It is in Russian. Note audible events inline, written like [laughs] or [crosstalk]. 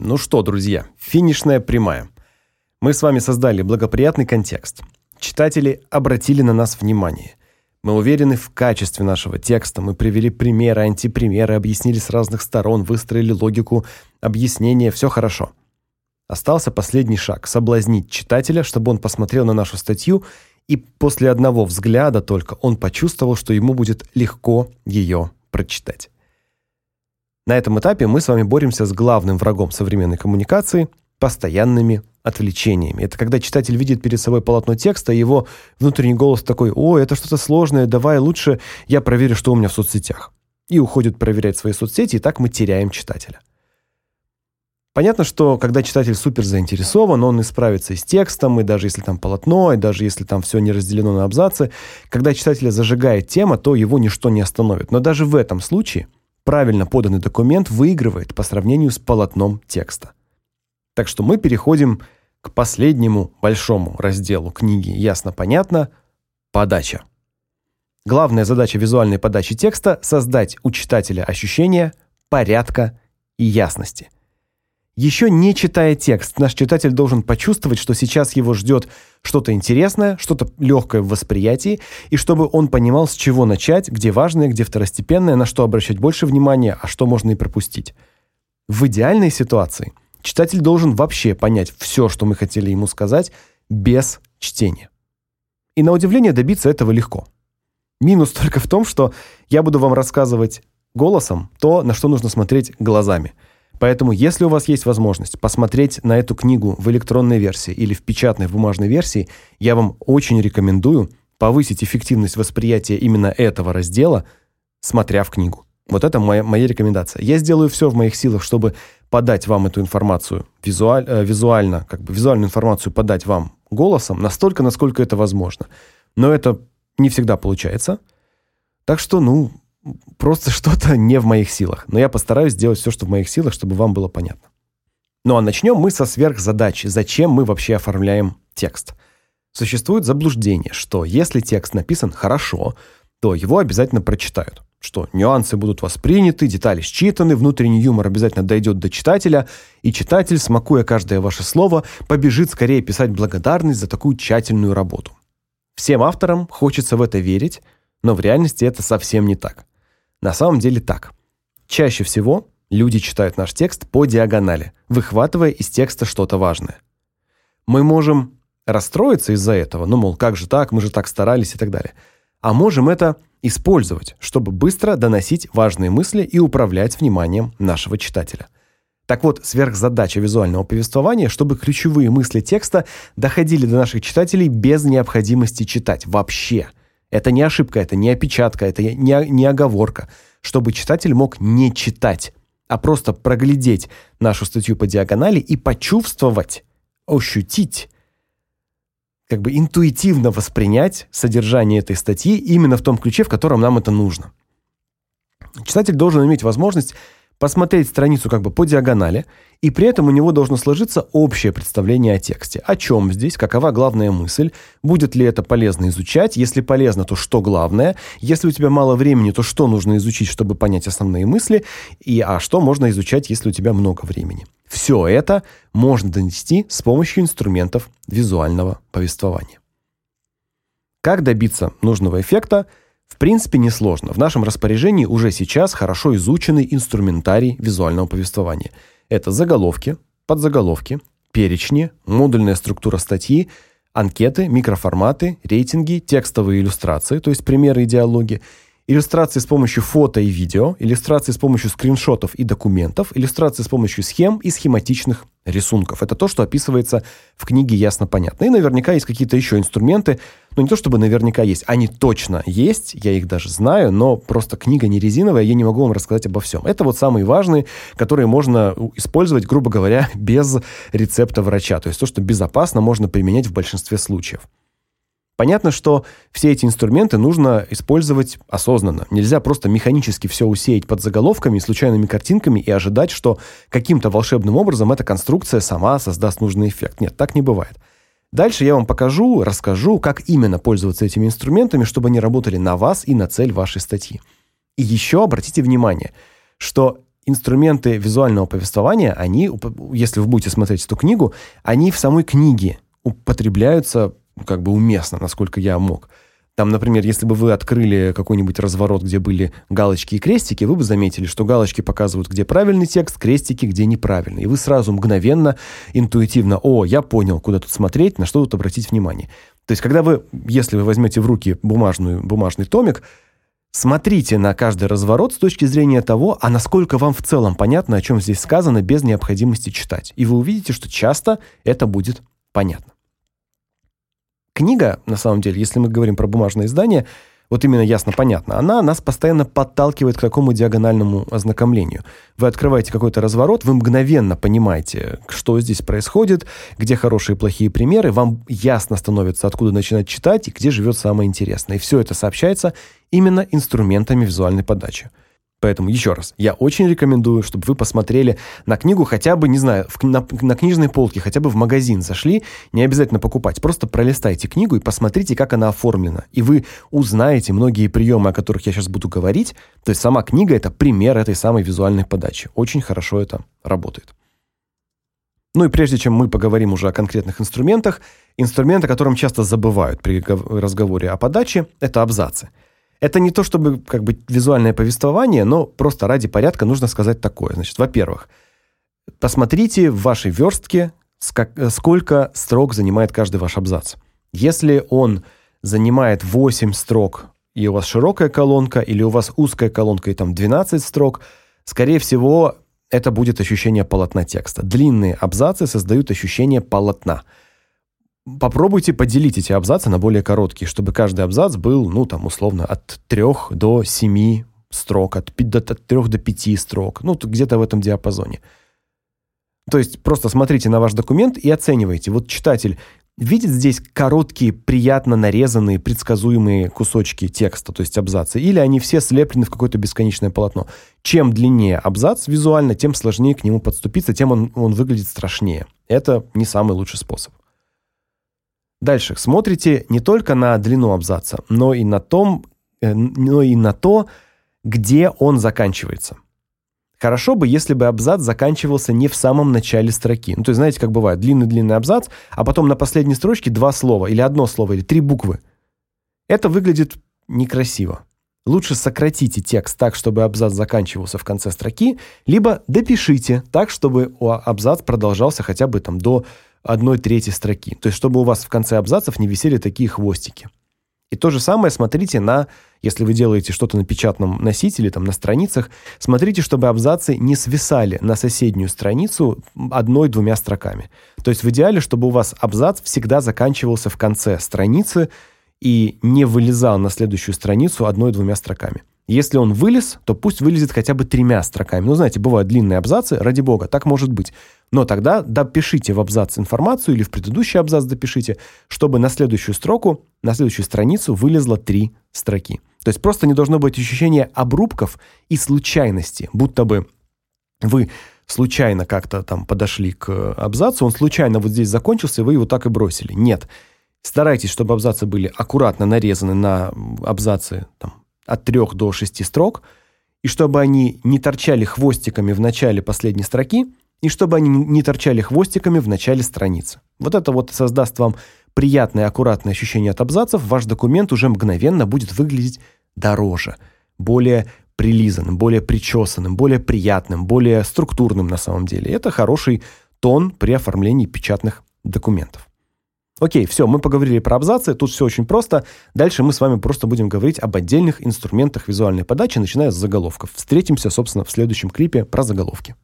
Ну что, друзья, финишная прямая. Мы с вами создали благоприятный контекст. Читатели обратили на нас внимание. Мы уверены в качестве нашего текста. Мы привели примеры, антипримеры, объяснили с разных сторон, выстроили логику объяснения. Все хорошо. Остался последний шаг соблазнить читателя, чтобы он посмотрел на нашу статью и после одного взгляда только он почувствовал, что ему будет легко ее прочитать. На этом этапе мы с вами боремся с главным врагом современной коммуникации постоянными отвлечениями. Это когда читатель видит перед собой полотно текста, его внутренний голос такой: "О, это что-то сложное, давай лучше я проверю, что у меня в соцсетях". И уходит проверять свои соцсети, и так мы теряем читателя. Понятно, что когда читатель супер заинтересован, он и справится и с текстом, и даже если там полотно, и даже если там все не разделено на абзацы, когда читателя зажигает тема, то его ничто не остановит. Но даже в этом случае правильно поданный документ выигрывает по сравнению с полотном текста. Так что мы переходим к последнему большому разделу книги Ясно-понятно подача. Главная задача визуальной подачи текста создать у читателя ощущение порядка и ясности. Еще не читая текст, наш читатель должен почувствовать, что сейчас его ждет что-то интересное, что-то легкое в восприятии, и чтобы он понимал, с чего начать, где важное, где второстепенное, на что обращать больше внимания, а что можно и пропустить. В идеальной ситуации читатель должен вообще понять все, что мы хотели ему сказать, без чтения. И на удивление добиться этого легко. Минус только в том, что я буду вам рассказывать голосом то, на что нужно смотреть глазами – Поэтому, если у вас есть возможность посмотреть на эту книгу в электронной версии или в печатной в бумажной версии, я вам очень рекомендую повысить эффективность восприятия именно этого раздела, смотря в книгу. Вот это моя моя рекомендация. Я сделаю все в моих силах, чтобы подать вам эту информацию визуаль, э, визуально, как бы визуальную информацию подать вам голосом настолько, насколько это возможно. Но это не всегда получается. Так что, ну, просто [laughs] что-то не в моих силах. Но я постараюсь сделать все, что в моих силах, чтобы вам было понятно. Ну а начнем мы со сверхзадачи. Зачем мы вообще оформляем текст? Существует заблуждение, что если текст написан хорошо, то его обязательно прочитают. Что нюансы будут восприняты, детали считаны, внутренний юмор обязательно дойдет до читателя, и читатель, смакуя каждое ваше слово, побежит скорее писать благодарность за такую тщательную работу. Всем авторам хочется в это верить, но в реальности это совсем не так. На самом деле так. Чаще всего люди читают наш текст по диагонали, выхватывая из текста что-то важное. Мы можем расстроиться из-за этого, ну мол, как же так, мы же так старались и так далее. А можем это использовать, чтобы быстро доносить важные мысли и управлять вниманием нашего читателя. Так вот, сверхзадача визуального повествования, чтобы ключевые мысли текста доходили до наших читателей без необходимости читать вообще. Это не ошибка, это не опечатка, это не не оговорка, чтобы читатель мог не читать, а просто проглядеть нашу статью по диагонали и почувствовать, ощутить, как бы интуитивно воспринять содержание этой статьи именно в том ключе, в котором нам это нужно. Читатель должен иметь возможность посмотреть страницу как бы по диагонали, и при этом у него должно сложиться общее представление о тексте. О чем здесь, какова главная мысль, будет ли это полезно изучать, если полезно, то что главное, если у тебя мало времени, то что нужно изучить, чтобы понять основные мысли, и а что можно изучать, если у тебя много времени. Все это можно донести с помощью инструментов визуального повествования. Как добиться нужного эффекта – в принципе, несложно. В нашем распоряжении уже сейчас хорошо изученный инструментарий визуального повествования. Это заголовки, подзаголовки, перечни, модульная структура статьи, анкеты, микроформаты, рейтинги, текстовые иллюстрации, то есть примеры и диалоги, иллюстрации с помощью фото и видео, иллюстрации с помощью скриншотов и документов, иллюстрации с помощью схем и схематичных рисунков. Это то, что описывается в книге ясно понятно. И наверняка есть какие-то еще инструменты, но не то чтобы наверняка есть, они точно есть, я их даже знаю, но просто книга не резиновая, я не могу вам рассказать обо всем. Это вот самые важные, которые можно использовать, грубо говоря, [laughs] без рецепта врача. То есть то, что безопасно, можно применять в большинстве случаев. Понятно, что все эти инструменты нужно использовать осознанно. Нельзя просто механически все усеять под заголовками и случайными картинками и ожидать, что каким-то волшебным образом эта конструкция сама создаст нужный эффект. Нет, так не бывает. Дальше я вам покажу, расскажу, как именно пользоваться этими инструментами, чтобы они работали на вас и на цель вашей статьи. И еще обратите внимание, что инструменты визуального повествования, они, если вы будете смотреть эту книгу, они в самой книге употребляются как бы уместно, насколько я мог. Там, например, если бы вы открыли какой-нибудь разворот, где были галочки и крестики, вы бы заметили, что галочки показывают, где правильный текст, крестики, где неправильный. И вы сразу мгновенно, интуитивно, о, я понял, куда тут смотреть, на что тут обратить внимание. То есть, когда вы, если вы возьмете в руки бумажную, бумажный томик, смотрите на каждый разворот с точки зрения того, а насколько вам в целом понятно, о чем здесь сказано, без необходимости читать. И вы увидите, что часто это будет понятно. Книга, на самом деле, если мы говорим про бумажное издание, вот именно ясно понятно, она нас постоянно подталкивает к такому диагональному ознакомлению. Вы открываете какой-то разворот, вы мгновенно понимаете, что здесь происходит, где хорошие и плохие примеры, вам ясно становится, откуда начинать читать и где живет самое интересное. И все это сообщается именно инструментами визуальной подачи. Поэтому еще раз, я очень рекомендую, чтобы вы посмотрели на книгу хотя бы, не знаю, в, на, на книжной полке, хотя бы в магазин зашли, не обязательно покупать, просто пролистайте книгу и посмотрите, как она оформлена. И вы узнаете многие приемы, о которых я сейчас буду говорить. То есть сама книга это пример этой самой визуальной подачи. Очень хорошо это работает. Ну и прежде чем мы поговорим уже о конкретных инструментах, инструмент, о котором часто забывают при разговоре о подаче это абзацы. Это не то чтобы как бы визуальное повествование, но просто ради порядка нужно сказать такое. Значит, во-первых, посмотрите в вашей верстке, сколько строк занимает каждый ваш абзац. Если он занимает 8 строк, и у вас широкая колонка, или у вас узкая колонка и там 12 строк, скорее всего, это будет ощущение полотна текста. Длинные абзацы создают ощущение полотна попробуйте поделить эти абзацы на более короткие, чтобы каждый абзац был, ну, там, условно, от 3 до 7 строк, от, до, от 3 до 5 строк, ну, где-то в этом диапазоне. То есть просто смотрите на ваш документ и оценивайте. Вот читатель видит здесь короткие, приятно нарезанные, предсказуемые кусочки текста, то есть абзацы, или они все слеплены в какое-то бесконечное полотно. Чем длиннее абзац визуально, тем сложнее к нему подступиться, тем он, он выглядит страшнее. Это не самый лучший способ. Дальше смотрите не только на длину абзаца, но и на том, э, но и на то, где он заканчивается. Хорошо бы, если бы абзац заканчивался не в самом начале строки. Ну, то есть, знаете, как бывает, длинный-длинный абзац, а потом на последней строчке два слова, или одно слово, или три буквы. Это выглядит некрасиво. Лучше сократите текст так, чтобы абзац заканчивался в конце строки, либо допишите так, чтобы абзац продолжался хотя бы там до одной трети строки. То есть чтобы у вас в конце абзацев не висели такие хвостики. И то же самое смотрите на, если вы делаете что-то на печатном носителе, там на страницах, смотрите, чтобы абзацы не свисали на соседнюю страницу одной-двумя строками. То есть в идеале, чтобы у вас абзац всегда заканчивался в конце страницы и не вылезал на следующую страницу одной-двумя строками. Если он вылез, то пусть вылезет хотя бы тремя строками. Ну, знаете, бывают длинные абзацы, ради бога, так может быть. Но тогда допишите в абзац информацию или в предыдущий абзац допишите, чтобы на следующую строку, на следующую страницу вылезло три строки. То есть просто не должно быть ощущения обрубков и случайности, будто бы вы случайно как-то там подошли к абзацу, он случайно вот здесь закончился, и вы его так и бросили. Нет. Старайтесь, чтобы абзацы были аккуратно нарезаны на абзацы там от 3 до 6 строк, и чтобы они не торчали хвостиками в начале последней строки, и чтобы они не торчали хвостиками в начале страницы. Вот это вот создаст вам приятное, аккуратное ощущение от абзацев, ваш документ уже мгновенно будет выглядеть дороже, более прилизанным, более причесанным, более приятным, более структурным на самом деле. Это хороший тон при оформлении печатных документов. Окей, все, мы поговорили про абзацы, тут все очень просто. Дальше мы с вами просто будем говорить об отдельных инструментах визуальной подачи, начиная с заголовков. Встретимся, собственно, в следующем клипе про заголовки.